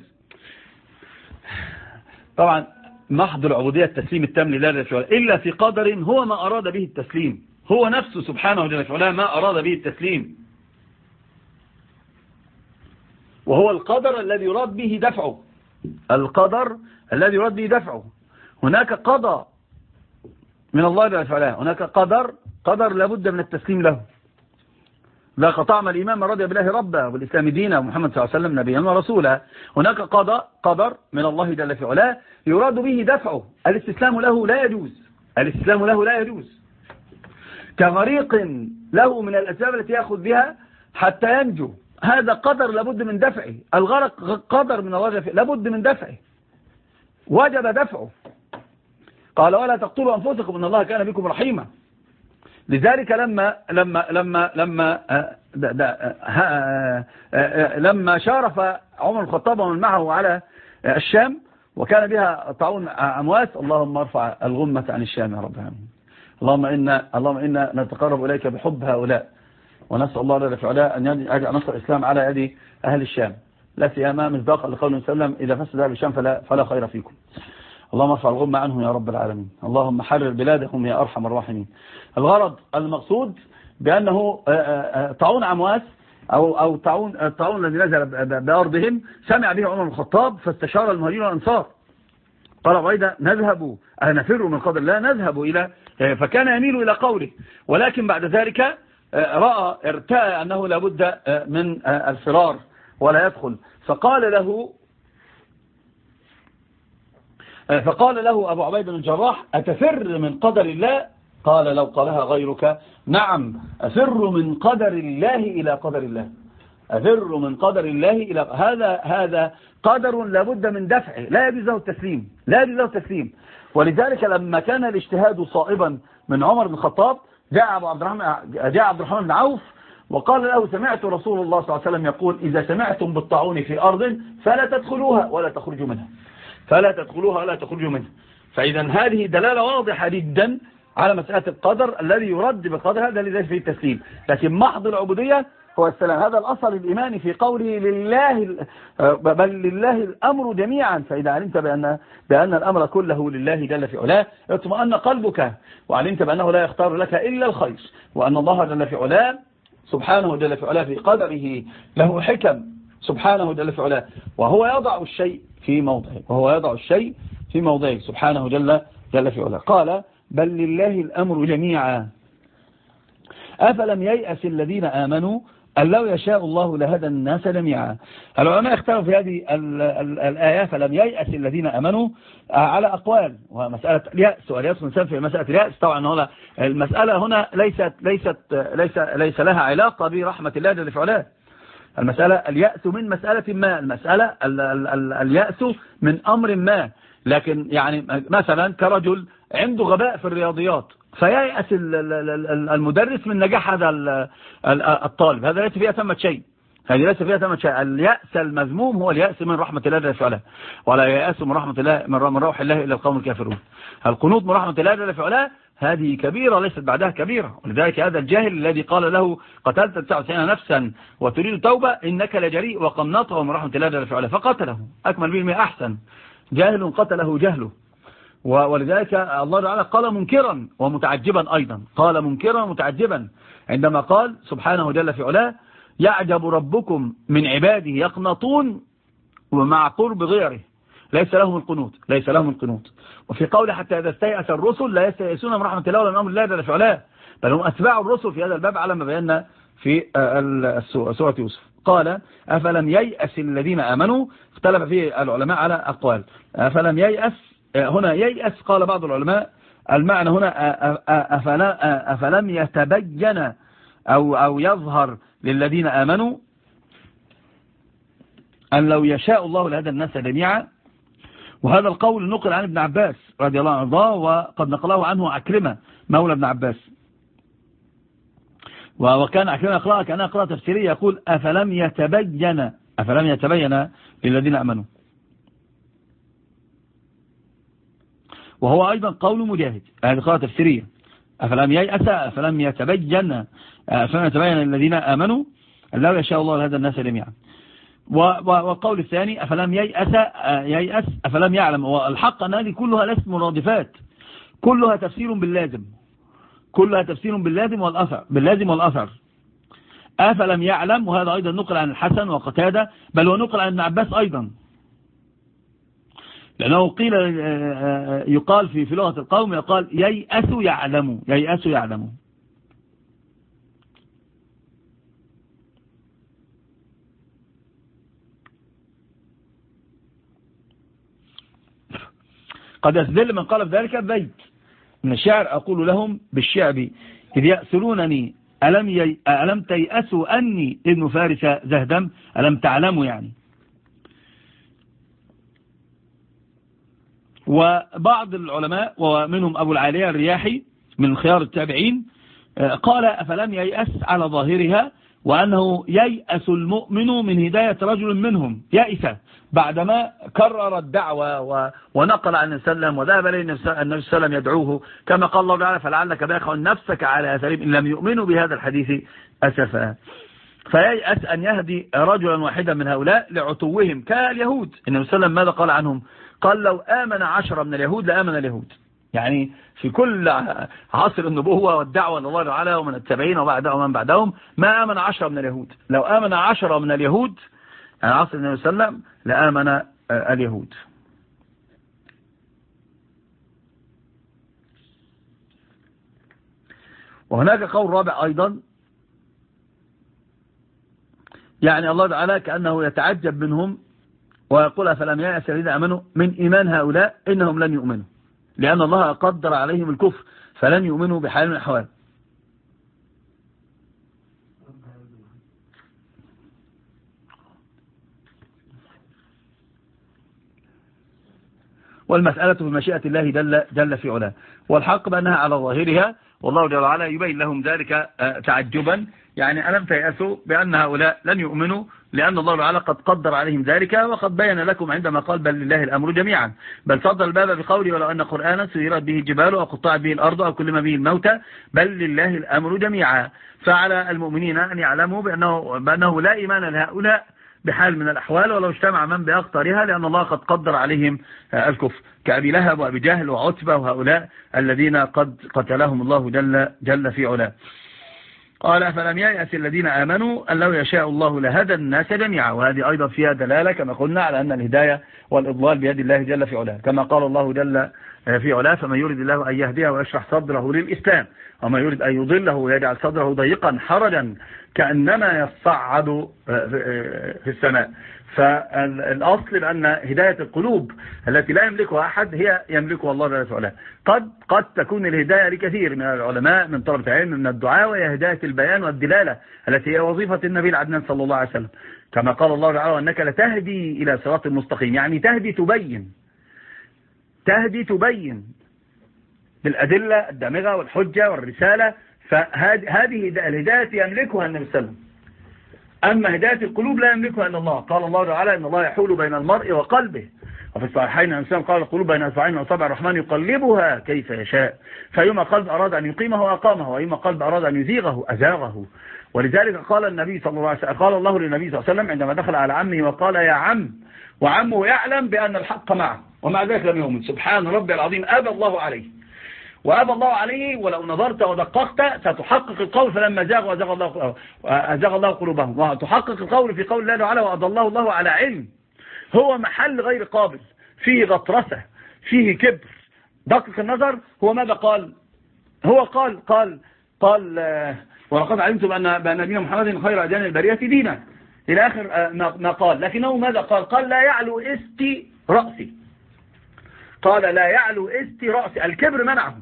طبعا محض العبودية التسليم التام لله جل وعلا. إلا في قدر هو ما أراد به التسليم. هو نفسه سبحانه جل وعلا ما أراد به التسليم. وهو القدر الذي يراد به دفعه. القدر الذي يراد به دفعه. هناك قضاء من الله جل وعلا. هناك قدر قدر لابد من التسليم له. لا قطعنا الإمام من رضي بالله ربا والإسلام دينا ومحمد صلى الله عليه وسلم نبيا ورسولا. هناك قضاء قدر من الله جل في علاه يراد به دفعه. الاستسلام له لا يجوز. الاستسلام له لا يجوز. كغريق له من الأسباب التي يأخذ بها حتى ينجو. هذا قدر لابد من دفعه. الغرق قدر من الله لابد من دفعه. وجب دفعه. قال ولا تقتلوا أنفسكم إن الله كان بكم رحيما. لذلك لما لما لما لما آه، آه، آه، لما شارف عمر الخطاب ومن معه على الشام وكان بها طاعون أمواس اللهم ارفع الغمة عن الشام يا رب العالمين. اللهم إنا اللهم إنا نتقرب إليك بحب هؤلاء. ونسأل الله جل وعلا أن يجعل نصر الإسلام على يد أهل الشام. لا سيما مصداقا لقوله وسلم إذا فسد أهل الشام فلا, فلا خير فيكم. اللهم ارفع الغمة عنهم يا رب العالمين. اللهم حرر بلادهم يا أرحم الراحمين. الغرض المقصود بأنه آه، آه، آه، طاعون عمواس أو أو طاعون الطاعون الذي نزل بأرضهم سمع به عمر الخطاب فاستشار المهاجرين والأنصار. قال عبيدة نذهب نفر من قدر الله نذهب إلى فكان يميل إلى قوله. ولكن بعد ذلك رأى ارتأى أنه لابد من الفرار ولا يدخل. فقال له فقال له أبو عبيد بن الجراح أتفر من قدر الله؟ قال لو قالها غيرك. نعم أفر من قدر الله إلى قدر الله. أفر من قدر الله إلى هذا هذا قدر لابد من دفعه. لا يجوز له التسليم. لا يجوز له التسليم. ولذلك لما كان الاجتهاد صائبا من عمر بن الخطاب جاء أبو عبد الرحمن جاء عبد الرحمن بن عوف وقال له سمعت رسول الله صلى الله عليه وسلم يقول إذا سمعتم بالطاعون في أرض فلا تدخلوها ولا تخرجوا منها. فلا تدخلوها ولا تخرجوا منها. فإذا هذه دلالة واضحة جدا على مسألة القدر الذي يرد بقدر هذا الذي فيه التسليم. لكن محض العبودية هو السلام. هذا الأصل الإيماني في قوله لله بل لله الأمر جميعا. فإذا علمت بأن, بأن الأمر كله لله جل في علاه اطمأن قلبك. وعلمت بأنه لا يختار لك إلا الخير. وأن الله جل في علاه سبحانه جل في علاه في قدره له حكم. سبحانه جل في علاه. وهو يضع الشيء في موضعه. وهو يضع الشيء في موضعه. سبحانه جل, جل في علاه. قال بل لله الأمر جميعا. أفلم ييأس الذين آمنوا أن لو يشاء الله لهدى الناس جميعا. العلماء اختاروا في هذه الآية فلم ييأس الذين آمنوا على أقوال. ومسألة اليأس واليأس من في مسألة اليأس. طبعا هنا المسألة هنا ليست, ليست ليس, ليس لها علاقة برحمة الله جل فعلاه المسألة اليأس من مسألة ما؟ المسألة اليأس من أمر ما. لكن يعني مثلا كرجل عنده غباء في الرياضيات. فييأس المدرس من نجاح هذا الطالب. هذا ليس فيها ثمة شيء. هذه ليس فيها ثمة شيء. اليأس المذموم هو اليأس من رحمة الله جل وعلا. ولا يأس من رحمة الله من روح الله إلا القوم الكافرون. القنوط من رحمة الله جل وعلا هذه كبيرة ليست بعدها كبيرة. ولذلك هذا الجاهل الذي قال له قتلت 99 نفسا وتريد توبة إنك لجريء وقمنطه من رحمة الله جل وعلا. فقتله أكمل به أحسن. جاهل قتله جهله. ولذلك الله تعالى قال منكرا ومتعجبا أيضا. قال منكرا ومتعجبا. عندما قال سبحانه جل في علاه يعجب ربكم من عباده يقنطون ومع قرب غيره. ليس لهم القنوت ليس لهم القنوت. وفي قول حتى إذا استيأس الرسل لا يستيأسون من رحمة الله ولا من أمر الله جل في علاه. بل هم أتباع الرسل في هذا الباب على ما بينا في سورة يوسف. قال أفلم ييأس الذين آمنوا؟ اختلف فيه العلماء على أقوال. أفلم ييأس هنا ييأس قال بعض العلماء المعنى هنا أفلم يتبين أو, أو يظهر للذين آمنوا أن لو يشاء الله لهذا الناس جميعا. وهذا القول نقل عن ابن عباس رضي الله عنه وقد نقله عنه عكرمة مولى ابن عباس. وكان عكرمة يقرأ كان قراءة تفسيرية يقول أفلم يتبين أفلم يتبين للذين أمنوا. وهو أيضا قول مجاهد. هذه قراءة تفسيرية. أفلم ييأس أفلم يتبين أفلم يتبين الذين آمنوا لو يشاء الله هذا الناس جميعا. والقول الثاني أفلم ييأس ييأس أفلم يعلم. والحق أن هذه كلها ليست مرادفات كلها تفسير باللازم. كلها تفسير باللازم والأثر باللازم والأثر. أفلم يعلم وهذا أيضا نقل عن الحسن وقتادة بل ونقل عن ابن عباس أيضا. لأنه قيل يقال في في لغة القوم يقال ييأس يعلم ييأس يعلم. قد يستدل من قال بذلك بيت. من الشعر أقول لهم بالشعب إذ يأسرونني ألم. ألم تيأسوا أني ابن فارس زهدم؟ ألم تعلموا يعني؟ وبعض العلماء ومنهم أبو العالية الرياحي من خيار التابعين قال أفلم ييأس على ظاهرها وأنه ييأس المؤمن من هداية رجل منهم. يأس بعدما كرر الدعوة ونقل عن السلام وذهب إليه النبي صلى الله عليه وسلم يدعوه كما قال الله تعالى فلعلك باخع نفسك على أثرهم إن لم يؤمنوا بهذا الحديث أسفا. فييأس أن يهدي رجلا واحدا من هؤلاء لعتوهم كاليهود. النبي صلى الله عليه وسلم ماذا قال عنهم؟ قال لو آمن عشرة من اليهود لآمن اليهود. يعني في كل عصر النبوة والدعوة لله تعالى ومن التابعين وبعدهم ومن بعدهم ما آمن عشرة من اليهود. لو آمن عشرة من اليهود يعني عصر النبي صلى الله عليه وسلم لآمن اليهود. وهناك قول رابع أيضا. يعني الله تعالى كأنه يتعجب منهم ويقول فلم يأس الذين أمنوا من إيمان هؤلاء إنهم لن يؤمنوا لأن الله قدر عليهم الكفر فلن يؤمنوا بحال من الأحوال. والمسألة بمشيئة الله جل, جل في علاه. والحق بأنها على ظاهرها والله جل وعلا يبين لهم ذلك آه، تعجبا. يعني ألم تيأسوا بأن هؤلاء لن يؤمنوا؟ لأن الله تعالى قد قدر عليهم ذلك وقد بين لكم عندما قال بل لله الأمر جميعا. بل صدر الباب بقوله ولو أن قرآنا سيرت به الجبال وقطعت به الأرض أو كلم به الموتى بل لله الأمر جميعا. فعلى المؤمنين أن يعلموا بأنه, بأنه لا إيمان لهؤلاء بحال من الأحوال ولو اجتمع من بأخطارها لأن الله قد قدر عليهم الكفر. كأبي لهب وأبي جهل وعتبة وهؤلاء الذين قد قتلهم الله جل, جل في علاه. قال فلم ييأس الذين آمنوا أن لو يشاء الله لهدى الناس جميعا. وهذه أيضا فيها دلالة كما قلنا على أن الهداية والإضلال بيد الله جل في علاه. كما قال الله جل في علاه فمن يريد الله أن يهديه ويشرح صدره للإسلام وما يريد أن يضله ويجعل صدره ضيقا حرجا كأنما يصعد في السماء. فالأصل بأن هداية القلوب التي لا يملكها أحد هي يملكها الله جل وعلا. قد قد تكون الهداية لكثير من العلماء من طلبة العلم من الدعاء وهي هداية البيان والدلالة التي هي وظيفة النبي العدنان صلى الله عليه وسلم. كما قال الله تعالى أنك لتهدي إلى صراط المستقيم يعني تهدي تبين. تهدي تبين بالأدلة الدامغة والحجة والرسالة فهذه الهداية يملكها النبي صلى الله عليه وسلم. أما هداية القلوب لا يملكها إلا الله. قال الله تعالى إن الله يحول بين المرء وقلبه. وفي الصحيحين الإنسان قال القلوب بين أصبعين وأصابع الرحمن يقلبها كيف يشاء. فيما قلب أراد أن يقيمه أقامه ويما قلب أراد أن يزيغه أزاغه. ولذلك قال النبي صلى الله عليه وسلم قال الله للنبي صلى الله عليه وسلم عندما دخل على عمه وقال يا عم وعمه يعلم بأن الحق معه. ومع ذلك لم يؤمن. سبحان ربي العظيم. أبى الله عليه. وأبى الله عليه ولو نظرت ودققت ستحقق القول فلما زاغ وزاغ الله أزاغ الله قلوبهم. وتحقق القول في قول الله تعالى وأضله الله على علم. هو محل غير قابل. فيه غطرسة. فيه كبر. دقق النظر. هو ماذا قال؟ هو قال قال قال ولقد علمتم أن بأن محمد خير أديان البرية دينا. إلى آخر ما قال. لكنه ماذا قال؟ قال لا يعلو استي رأسي. قال لا يعلو إستي رأسي. الكبر منعه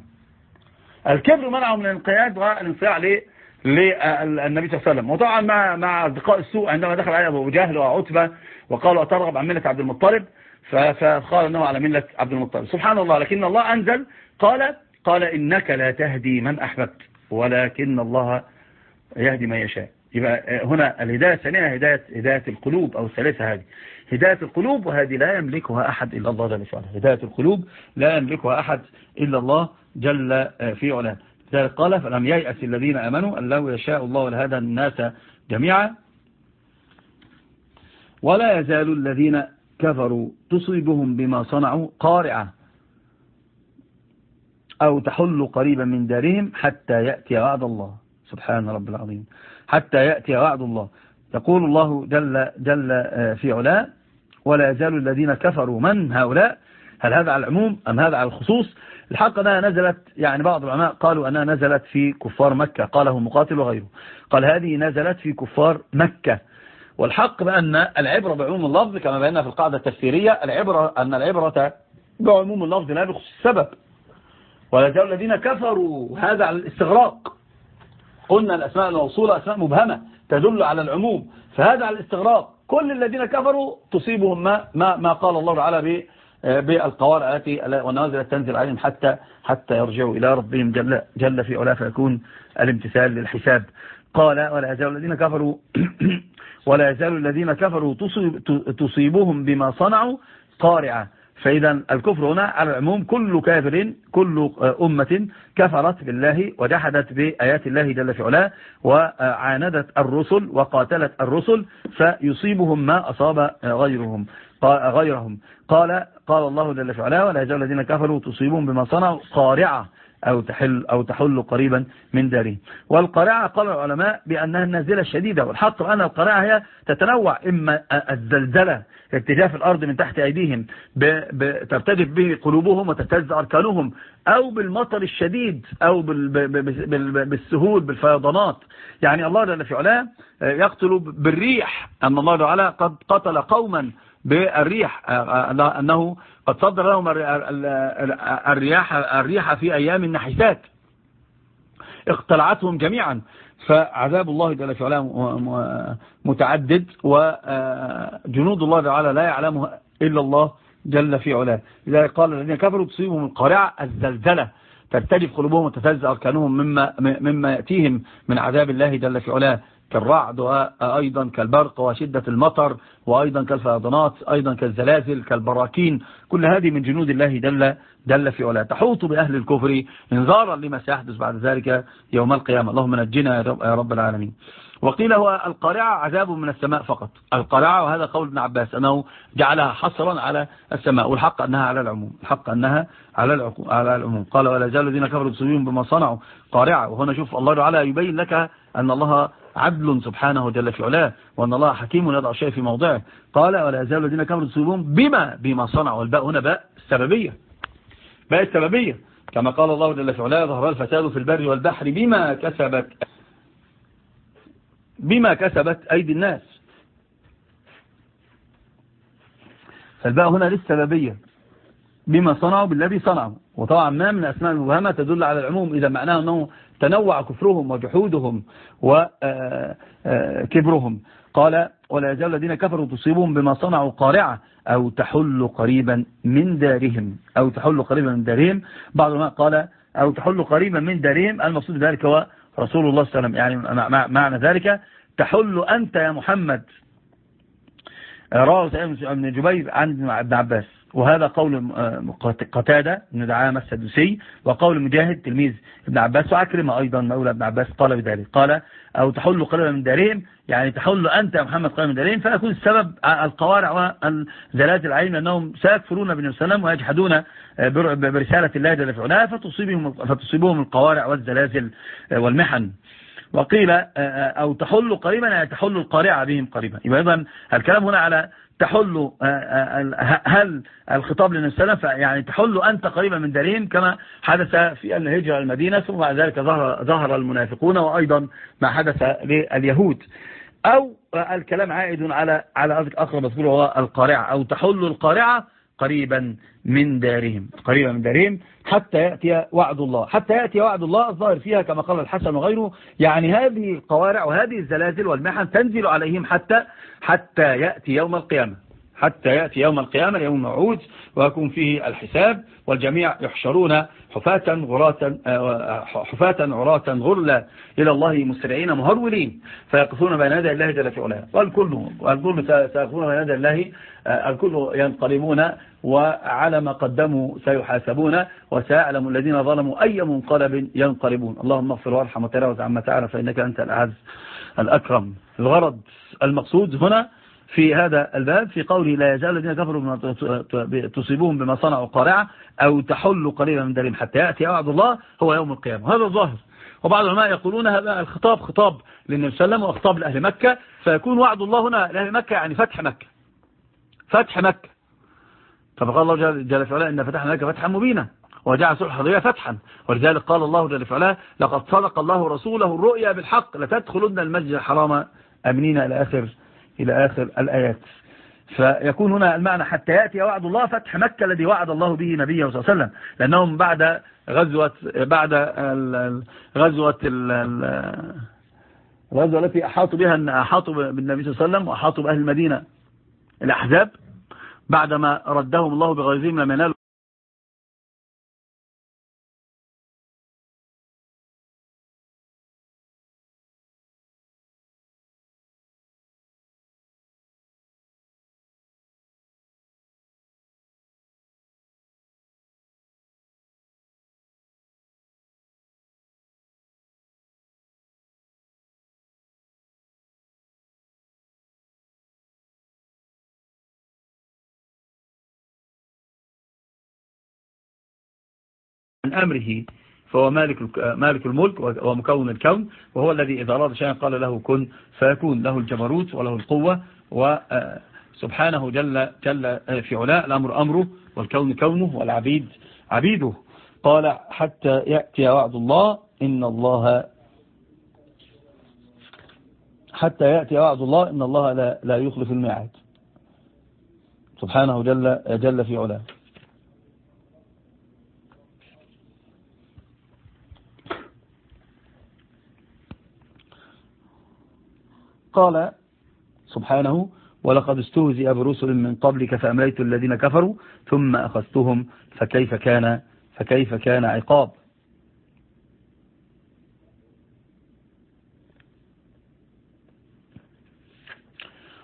الكبر منعه من الانقياد والانصياع للنبي صلى الله عليه وسلم. وطبعا مع مع أصدقاء السوء عندما دخل عليه أبو جهل وعتبة وقالوا أترغب عن ملة عبد المطلب فقال إنه على ملة عبد المطلب. سبحان الله. لكن الله أنزل قال قال إنك لا تهدي من أحببت ولكن الله يهدي من يشاء. يبقى هنا الهداية الثانية هداية هداية القلوب أو الثالثة هذه. هداية القلوب وهذه لا يملكها أحد إلا الله جل في هداية القلوب لا يملكها أحد إلا الله جل في علاه. ذلك قال فلم ييأس الذين أمنوا أن لو يشاء الله لهذا الناس جميعا ولا يزال الذين كفروا تصيبهم بما صنعوا قارعة أو تحل قريبا من دارهم حتى يأتي وعد الله. سبحان رب العظيم. حتى يأتي وعد الله. يقول الله جل, جل في علاه ولا يزال الذين كفروا. من هؤلاء؟ هل هذا على العموم أم هذا على الخصوص؟ الحق أنها نزلت يعني بعض العلماء قالوا أنها نزلت في كفار مكة. قاله مقاتل وغيره. قال هذه نزلت في كفار مكة. والحق بأن العبرة بعموم اللفظ كما بينا في القاعدة التفسيرية العبرة أن العبرة بعموم اللفظ لا بخصوص السبب. يزال الذين كفروا. هذا على الاستغراق. قلنا الأسماء الموصولة أسماء مبهمة تدل على العموم. فهذا على الاستغراق. كل الذين كفروا تصيبهم ما, ما, ما قال الله تعالى بالقوارع التي ونازل تنزل عليهم حتى حتى يرجعوا إلى ربهم جل, جل في علا فيكون الامتثال للحساب. قال ولا يزال الذين كفروا ولا يزال الذين كفروا تصيب تصيبهم بما صنعوا قارعة. فإذا الكفر هنا على العموم كل كافر كل أمة كفرت بالله وجحدت بآيات الله جل في علاه وعاندت الرسل وقاتلت الرسل فيصيبهم ما أصاب غيرهم غيرهم. قال قال الله جل في علاه ولا يزال الذين كفروا تصيبهم بما صنعوا قارعة أو تحل, أو تحل قريبا من داره والقارعة قال العلماء بأنها النازلة الشديدة والحق أن القارعة هي تتنوع إما الزلزلة ارتجاف الأرض من تحت أيديهم ترتجف به قلوبهم وتتهز أركانهم أو بالمطر الشديد أو بالسهول بالفيضانات. يعني الله جل في علاه يقتل بالريح أن الله تعالى قد قتل قوما بالريح أنه قد صدر لهم الرياح, الريح في أيام النحسات اقتلعتهم جميعا. فعذاب الله جل في متعدد وجنود الله تعالى لا يعلمها إلا الله جل في علاه. لذلك قال الذين كفروا تصيبهم القارعة الزلزلة ترتجف قلوبهم وتتهز أركانهم مما, مما يأتيهم من عذاب الله جل في علاه. كالرعد وأيضا كالبرق وشدة المطر وأيضا كالفيضانات أيضا كالزلازل كالبراكين كل هذه من جنود الله دل, دل في علا تحوط بأهل الكفر انذارا لما سيحدث بعد ذلك يوم القيامة. اللهم نجنا يا رب العالمين. وقيل هو القارعة عذاب من السماء فقط. القارعة وهذا قول ابن عباس أنه جعلها حصرا على السماء والحق أنها على العموم. الحق أنها على على العموم. قال ولا زال الذين كفروا بصيبهم بما صنعوا قارعة. وهنا شوف الله تعالى يبين لك أن الله عدل سبحانه جل في علاه وأن الله حكيم يضع شيء في موضعه. قال ولا يزال الذين كفروا تصيبهم بما؟ بما صنعوا. والباء هنا باء السببية. باء السببية. كما قال الله جل في علاه ظهر الفساد في البر والبحر بما كسبت بما كسبت أيدي الناس. فالباء هنا للسببية. بما صنعوا بالذي صنعوا. وطبعا ما من أسماء المبهمة تدل على العموم إذا معناه أنه تنوع كفرهم وجحودهم وكبرهم قال ولا يزال الذين كفروا تصيبهم بما صنعوا قارعة أو تحل قريبا من دارهم. أو تحل قريبا من دارهم. بعض ما قال أو تحل قريبا من دارهم. المقصود ذلك هو رسول الله صلى الله عليه وسلم. يعني معنى ذلك تحل أنت يا محمد. رواه سعيد بن جبير عن ابن عباس. وهذا قول قتادة بن دعامة السدوسي وقول مجاهد تلميذ ابن عباس وعكرمة أيضا مولى ابن عباس قال بذلك. قال أو تحل قريبا من دارهم يعني تحل أنت يا محمد قريبا من دارهم فيكون السبب القوارع والزلات العين أنهم سيكفرون بن وسلم ويجحدون برسالة الله جل في علاه فتصيبهم, فتصيبهم القوارع والزلازل والمحن. وقيل أو تحل قريبا يعني تحل القارعة بهم قريبا. يبقى أيضا الكلام هنا على تحل هل الخطاب للنبي يعني تحل أنت قريبا من دارين كما حدث في الهجرة المدينة ثم بعد ذلك ظهر, ظهر المنافقون وأيضا ما حدث لليهود. أو الكلام عائد على على أقرب مذكور هو القارعة أو تحل القارعة قريبا من دارهم قريبا من دارهم حتى يأتي وعد الله حتى يأتي وعد الله الظاهر فيها كما قال الحسن وغيره يعني هذه القوارع وهذه الزلازل والمحن تنزل عليهم حتى حتى يأتي يوم القيامة. حتى يأتي يوم القيامة يوم الموعود ويكون فيه الحساب والجميع يحشرون حفاة غراة آه، حفاة عراة غرلا إلى الله مسرعين مهرولين فيقفون بين يدي الله جل في علاه. والكل والكل سيقفون بين يدي الله آه، الكل ينقلبون وعلى ما قدموا سيحاسبون وسيعلم الذين ظلموا أي منقلب ينقلبون. اللهم اغفر وارحم وتراوز عما تعرف فإنك أنت الأعز الأكرم. الغرض المقصود هنا في هذا الباب في قوله لا يزال الذين كفروا تصيبهم بما صنعوا قارعة أو تحل قليلا من دارهم حتى يأتي وعد الله هو يوم القيامة. هذا الظاهر. وبعض العلماء يقولون هذا الخطاب خطاب للنبي صلى الله عليه وسلم وخطاب لأهل مكة. فيكون وعد الله هنا لأهل مكة يعني فتح مكة. فتح مكة. فقال الله جل وعلا إن فتحنا لك فتحا مبينا. وجعل صلح الحضية فتحا. ولذلك قال الله جل وعلا لقد صدق الله رسوله الرؤيا بالحق لتدخلن المسجد الحرام أمنين إلى آخر إلى آخر الآيات. فيكون هنا المعنى حتى يأتي وعد الله فتح مكة الذي وعد الله به نبيه صلى الله عليه وسلم. لأنهم بعد غزوة بعد غزوة الغزوة التي أحاطوا بها أحاطوا بالنبي صلى الله عليه وسلم وأحاطوا بأهل المدينة الأحزاب بعدما ردهم الله بغيظهم لم ينالوا من أمره فهو مالك مالك الملك ومكون الكون وهو الذي إذا أراد شيئا قال له كن فيكون له الجبروت وله القوة وسبحانه جل, جل في علاء الأمر أمره والكون كونه والعبيد عبيده. قال حتى يأتي وعد الله إن الله حتى يأتي وعد الله إن الله لا, لا يخلف الميعاد. سبحانه جل, جل في علاه. قال سبحانه ولقد استهزئ برسل من قبلك فأمليت الذين كفروا ثم أخذتهم فكيف كان فكيف كان عقاب؟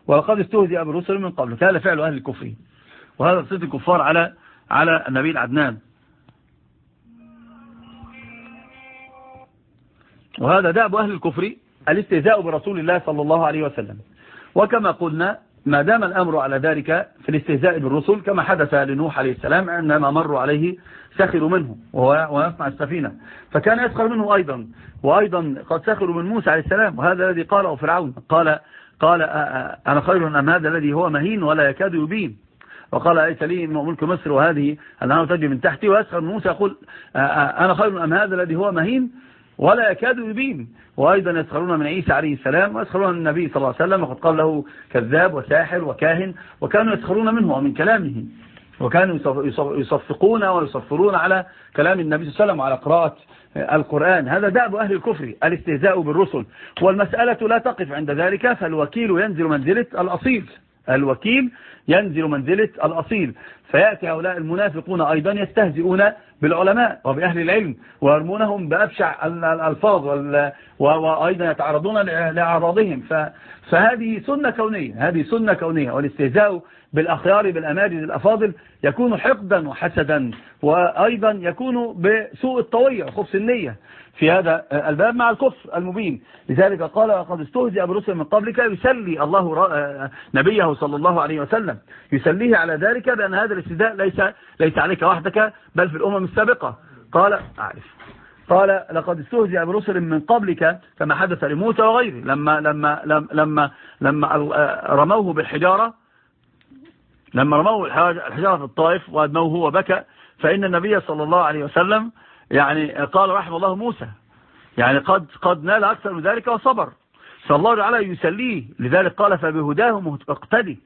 ولقد استهزئ برسل من قبلك هذا فعل أهل الكفر وهذا صيت الكفار على على النبي العدنان. وهذا دأب أهل الكفر الاستهزاء برسول الله صلى الله عليه وسلم. وكما قلنا ما دام الأمر على ذلك في الاستهزاء بالرسل كما حدث لنوح عليه السلام عندما مروا عليه سخروا منه وهو السفينة. فكان يسخر منه أيضا وأيضا قد سخروا من موسى عليه السلام وهذا الذي قاله فرعون. قال قال أنا خير أم هذا الذي هو مهين ولا يكاد يبين. وقال ليس لي ملك مصر وهذه الأنهار تجري من تحتي؟ ويسخر من موسى يقول أنا خير أم هذا الذي هو مهين ولا يكاد يبين وأيضا يسخرون من عيسى عليه السلام ويسخرون من النبي صلى الله عليه وسلم وقد قال له كذاب وساحر وكاهن وكانوا يسخرون منه ومن كلامه. وكانوا يصفقون ويصفرون على كلام النبي صلى الله عليه وسلم وعلى قراءة القرآن. هذا دأب أهل الكفر الاستهزاء بالرسل. والمسألة لا تقف عند ذلك فالوكيل ينزل منزلة الأصيل. الوكيل ينزل منزلة الأصيل. فيأتي هؤلاء المنافقون أيضا يستهزئون بالعلماء وبأهل العلم ويرمونهم بأبشع الألفاظ وأيضا يتعرضون لأعراضهم. فهذه سنة كونية هذه سنة كونية والاستهزاء بالأخيار بالأماجد الأفاضل يكون حقدا وحسدا وأيضا يكون بسوء الطوية وخبث النية. في هذا الباب مع الكفر المبين. لذلك قال قد استهزئ برسل من قبلك يسلي الله نبيه صلى الله عليه وسلم. يسليه على ذلك بأن هذا الاستهزاء ليس, ليس عليك وحدك بل في الأمم السابقة. قال أعرف. قال لقد استهزئ برسل من قبلك كما حدث لموسى وغيره. لما لما لما لما رموه بالحجارة لما رموه الحجارة في الطائف وأدموه وبكى فإن النبي صلى الله عليه وسلم يعني قال رحم الله موسى يعني قد قد نال أكثر من ذلك وصبر. فالله تعالى يسليه لذلك قال فبهداه اقتدي.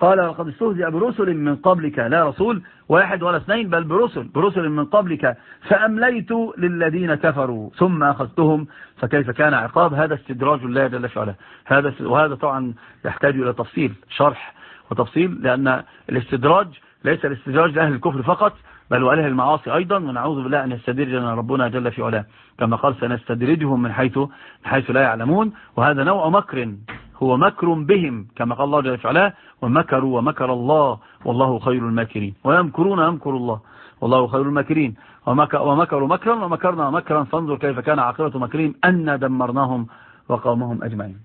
قال وقد استهزئ برسل من قبلك لا رسول واحد ولا اثنين بل برسل برسل من قبلك فأمليت للذين كفروا ثم أخذتهم فكيف كان عقاب؟ هذا استدراج الله جل وعلا. هذا وهذا طبعا يحتاج إلى تفصيل شرح وتفصيل لأن الاستدراج ليس الاستدراج لأهل الكفر فقط بل وأهل المعاصي أيضا ونعوذ بالله أن يستدرجنا ربنا جل في علاه. كما قال سنستدرجهم من حيث, من حيث لا يعلمون. وهذا نوع مكر هو مكر بهم كما قال الله جل في علاه ومكروا ومكر الله والله خير الماكرين. ويمكرون يمكر الله والله خير الماكرين. ومكروا مكرا ومكرنا مكرا. فانظر كيف كان عاقبة مكرهم أن دمرناهم وقومهم أجمعين.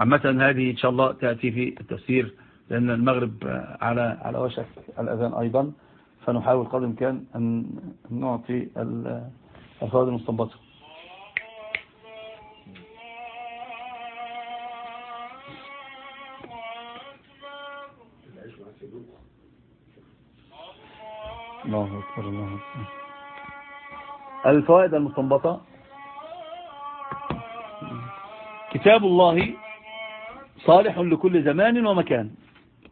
عامة هذه إن شاء الله تأتي في التفسير لأن المغرب على على وشك الأذان أيضا. فنحاول قدر الإمكان أن نعطي الفوائد المستنبطة. الله أكبر الله أكبر. الفوائد المستنبطة. كتاب الله صالح لكل زمان ومكان.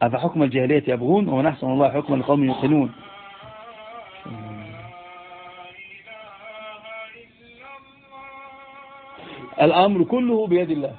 أفحكم الجاهلية يبغون ونحسن الله حكما لقوم يوقنون. الأمر كله بيد الله.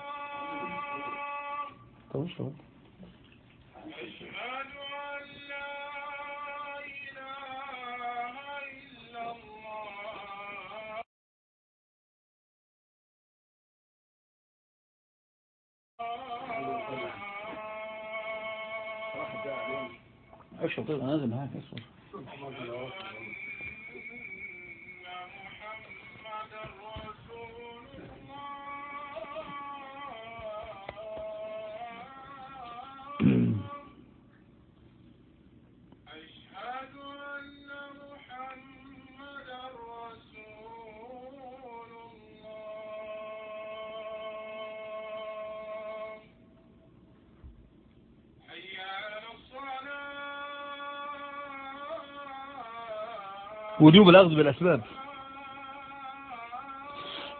اشرب طيب أنا نازل معاك اصبر وجوب الأخذ بالأسباب.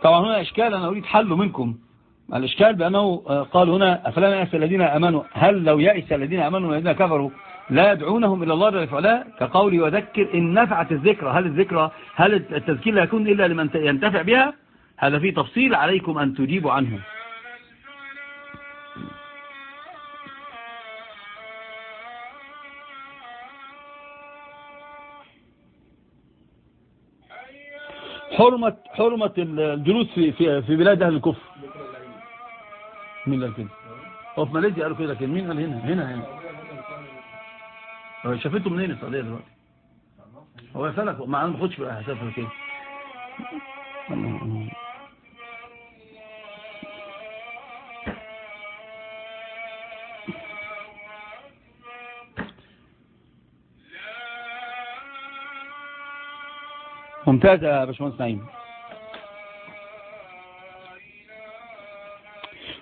طبعا هنا إشكال أنا أريد حله منكم. الإشكال بأنه قال هنا أفلا يأس الذين أمنوا؟ هل لو يأس الذين أمنوا والذين كفروا لا يدعونهم إلى الله جل وعلا؟ كقولي وذكر إن نفعت الذكرى. هل الذكرى هل التذكير لا يكون إلا لمن ينتفع بها؟ هذا فيه تفصيل عليكم أن تجيبوا عنه. حرمة حرمة الجلوس في في في بلاد أهل الكفر. مين قال كده؟ هو في ماليزيا قالوا كده لكن مين قال هنا؟ هنا هنا. شافته منين السعودية دلوقتي؟ هو يسالك ما أنا ما باخدش كده. ممتاز يا باشمهندس نعيم.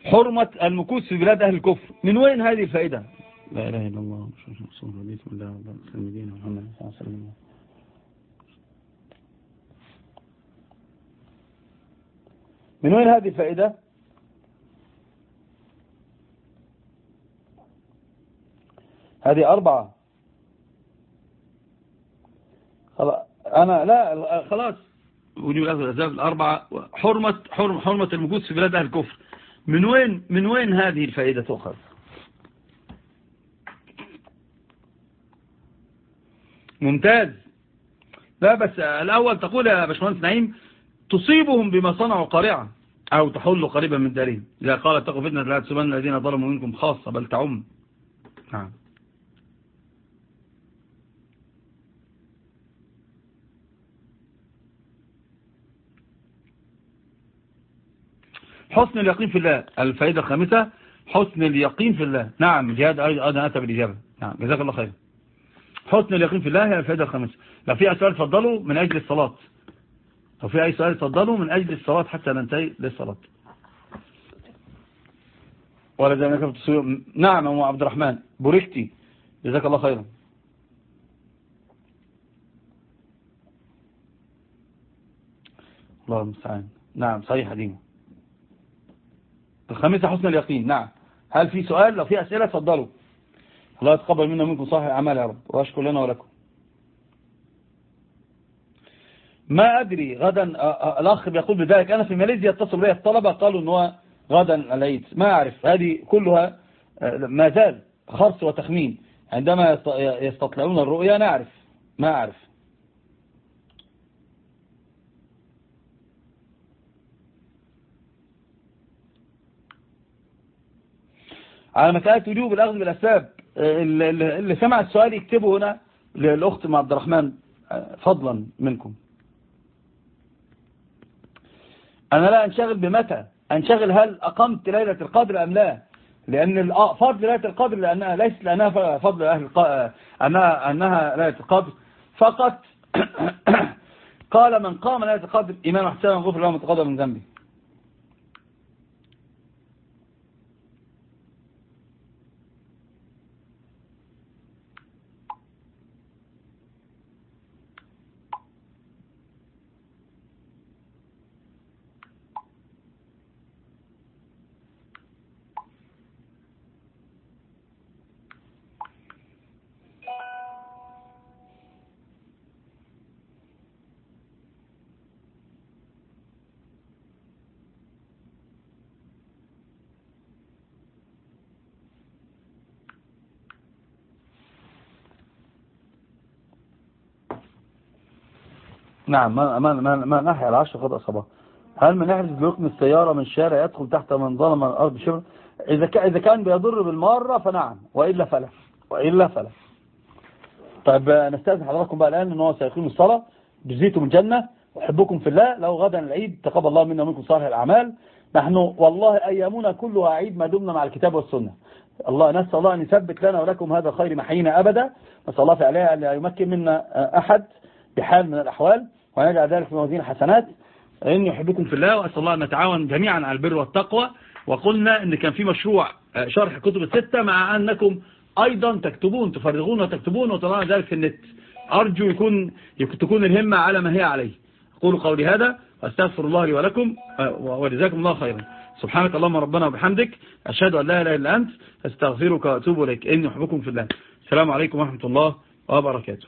حرمة المكوس في بلاد أهل الكفر. من وين هذه الفائدة؟ لا إله إلا الله صلى الله عليه وسلم. من وين هذه الفائدة؟ هذه أربعة خلاص أنا لا خلاص. الأخذ الأسباب الأربعة؟ حرمة حرمة حرمة المكوث في بلاد أهل الكفر. من وين من وين هذه الفائدة تؤخذ؟ ممتاز. لا بس الأول تقول يا باشمهندس نعيم تصيبهم بما صنعوا قارعة أو تحل قريبا من دارهم. إذا قال اتقوا فتنة لا تسبن الذين ظلموا منكم خاصة بل تعم. نعم. حسن اليقين في الله. الفائدة الخامسة حسن اليقين في الله. نعم جهاد أيضا أتى بالإجابة. نعم جزاك الله خير. حسن اليقين في الله هي الفائدة الخامسة. لو في أي سؤال تفضلوا من أجل الصلاة. لو في أي سؤال تفضلوا من أجل الصلاة حتى ننتهي للصلاة. ولا زي ما كنت نعم أم عبد الرحمن. بوركتي جزاك الله خيرا. الله المستعان نعم صحيح ديمه الخامسة حسن اليقين. نعم. هل في سؤال؟ لو في أسئلة تفضلوا الله يتقبل منا ومنكم صالح الأعمال يا رب. وأشكر لنا ولكم. ما أدري غدا الأخ بيقول بذلك أنا في ماليزيا اتصل بي الطلبة قالوا أنه غدا العيد. ما أعرف. هذه كلها ما زال خرص وتخمين. عندما يستطلعون الرؤيا نعرف. ما أعرف. على مسألة وجوب الأخذ بالأسباب اللي سمع السؤال يكتبه هنا للأخت مع عبد الرحمن فضلا منكم. أنا لا أنشغل بمتى؟ أنشغل هل أقمت ليلة القدر أم لا؟ لأن فضل ليلة القدر لأنها ليست لأنها فضل أهل أنها, أنها ليلة القدر. فقط قال من قام ليلة القدر إيمان حسابا غفر له متقدم من ذنبه. نعم ما ما ما, ما نحيا العشر قد أصابها هل من يحرز بركن السيارة من شارع يدخل تحت من ظلم الأرض شبر إذا كان بيضر بالمرة فنعم وإلا فلا وإلا فلا. طيب نستأذن حضراتكم بقى الآن إن هو سيقيم الصلاة. جزيتم الجنة أحبكم في الله. لو غدا العيد تقبل الله منا ومنكم صالح الأعمال. نحن والله أيامنا كلها عيد ما دمنا مع الكتاب والسنة. الله نسأل الله أن يثبت لنا ولكم هذا الخير محينا أبدا. نسأل الله فعليها أن يمكن منا أحد بحال من الأحوال. ونجعل ذلك في موازين حسنات إني يحبكم في الله وأسأل الله أن نتعاون جميعا على البر والتقوى. وقلنا إن كان في مشروع شرح كتب الستة مع أنكم أيضا تكتبون تفرغون وتكتبون وتضعون ذلك في النت. أرجو يكون تكون الهمة على ما هي عليه. أقول قولي هذا وأستغفر الله لي ولكم وجزاكم الله خيرا. سبحانك اللهم ربنا وبحمدك أشهد أن لا إله إلا أنت أستغفرك وأتوب إليك. إني أحبكم في الله. السلام عليكم ورحمة الله وبركاته.